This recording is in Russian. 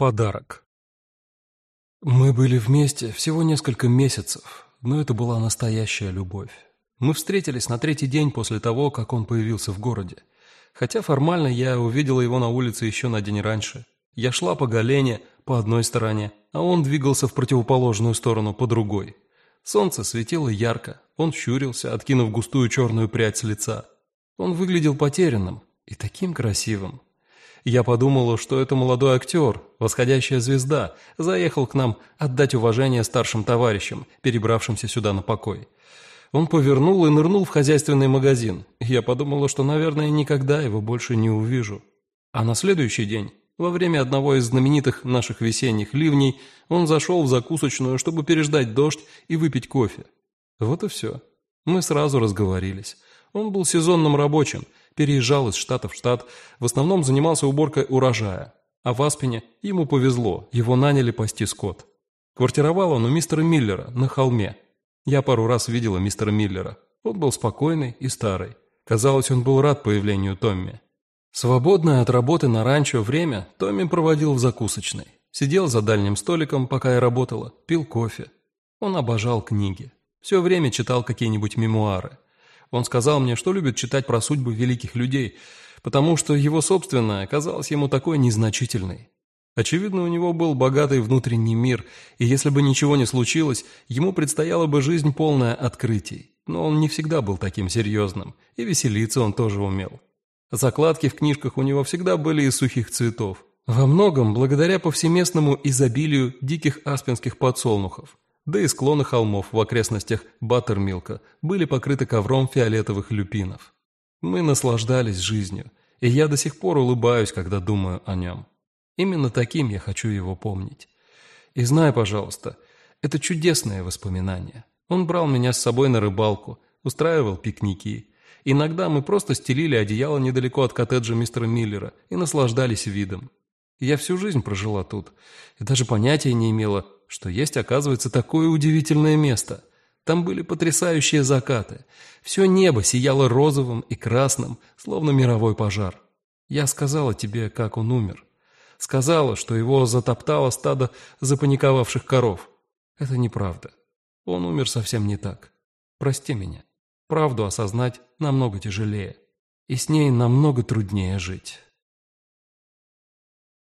Подарок. Мы были вместе всего несколько месяцев, но это была настоящая любовь. Мы встретились на третий день после того, как он появился в городе. Хотя формально я увидела его на улице еще на день раньше. Я шла по Галене по одной стороне, а он двигался в противоположную сторону по другой. Солнце светило ярко, он щурился, откинув густую черную прядь с лица. Он выглядел потерянным и таким красивым. Я подумала, что это молодой актер, восходящая звезда, заехал к нам отдать уважение старшим товарищам, перебравшимся сюда на покой. Он повернул и нырнул в хозяйственный магазин. Я подумала, что, наверное, никогда его больше не увижу. А на следующий день, во время одного из знаменитых наших весенних ливней, он зашел в закусочную, чтобы переждать дождь и выпить кофе. Вот и все. Мы сразу разговорились. Он был сезонным рабочим – переезжал из штата в штат, в основном занимался уборкой урожая. А в Аспене ему повезло, его наняли пасти скот. Квартировал он у мистера Миллера на холме. Я пару раз видела мистера Миллера. Он был спокойный и старый. Казалось, он был рад появлению Томми. Свободное от работы на ранчо время Томми проводил в закусочной. Сидел за дальним столиком, пока я работала, пил кофе. Он обожал книги. Все время читал какие-нибудь мемуары. Он сказал мне, что любит читать про судьбы великих людей, потому что его собственная казалась ему такой незначительной. Очевидно, у него был богатый внутренний мир, и если бы ничего не случилось, ему предстояла бы жизнь полная открытий. Но он не всегда был таким серьезным, и веселиться он тоже умел. Закладки в книжках у него всегда были из сухих цветов. Во многом благодаря повсеместному изобилию диких аспенских подсолнухов да и склоны холмов в окрестностях Баттермилка были покрыты ковром фиолетовых люпинов. Мы наслаждались жизнью, и я до сих пор улыбаюсь, когда думаю о нем. Именно таким я хочу его помнить. И знай, пожалуйста, это чудесное воспоминание. Он брал меня с собой на рыбалку, устраивал пикники. Иногда мы просто стелили одеяло недалеко от коттеджа мистера Миллера и наслаждались видом. Я всю жизнь прожила тут и даже понятия не имела, что есть, оказывается, такое удивительное место. Там были потрясающие закаты. Все небо сияло розовым и красным, словно мировой пожар. Я сказала тебе, как он умер. Сказала, что его затоптало стадо запаниковавших коров. Это неправда. Он умер совсем не так. Прости меня. Правду осознать намного тяжелее. И с ней намного труднее жить».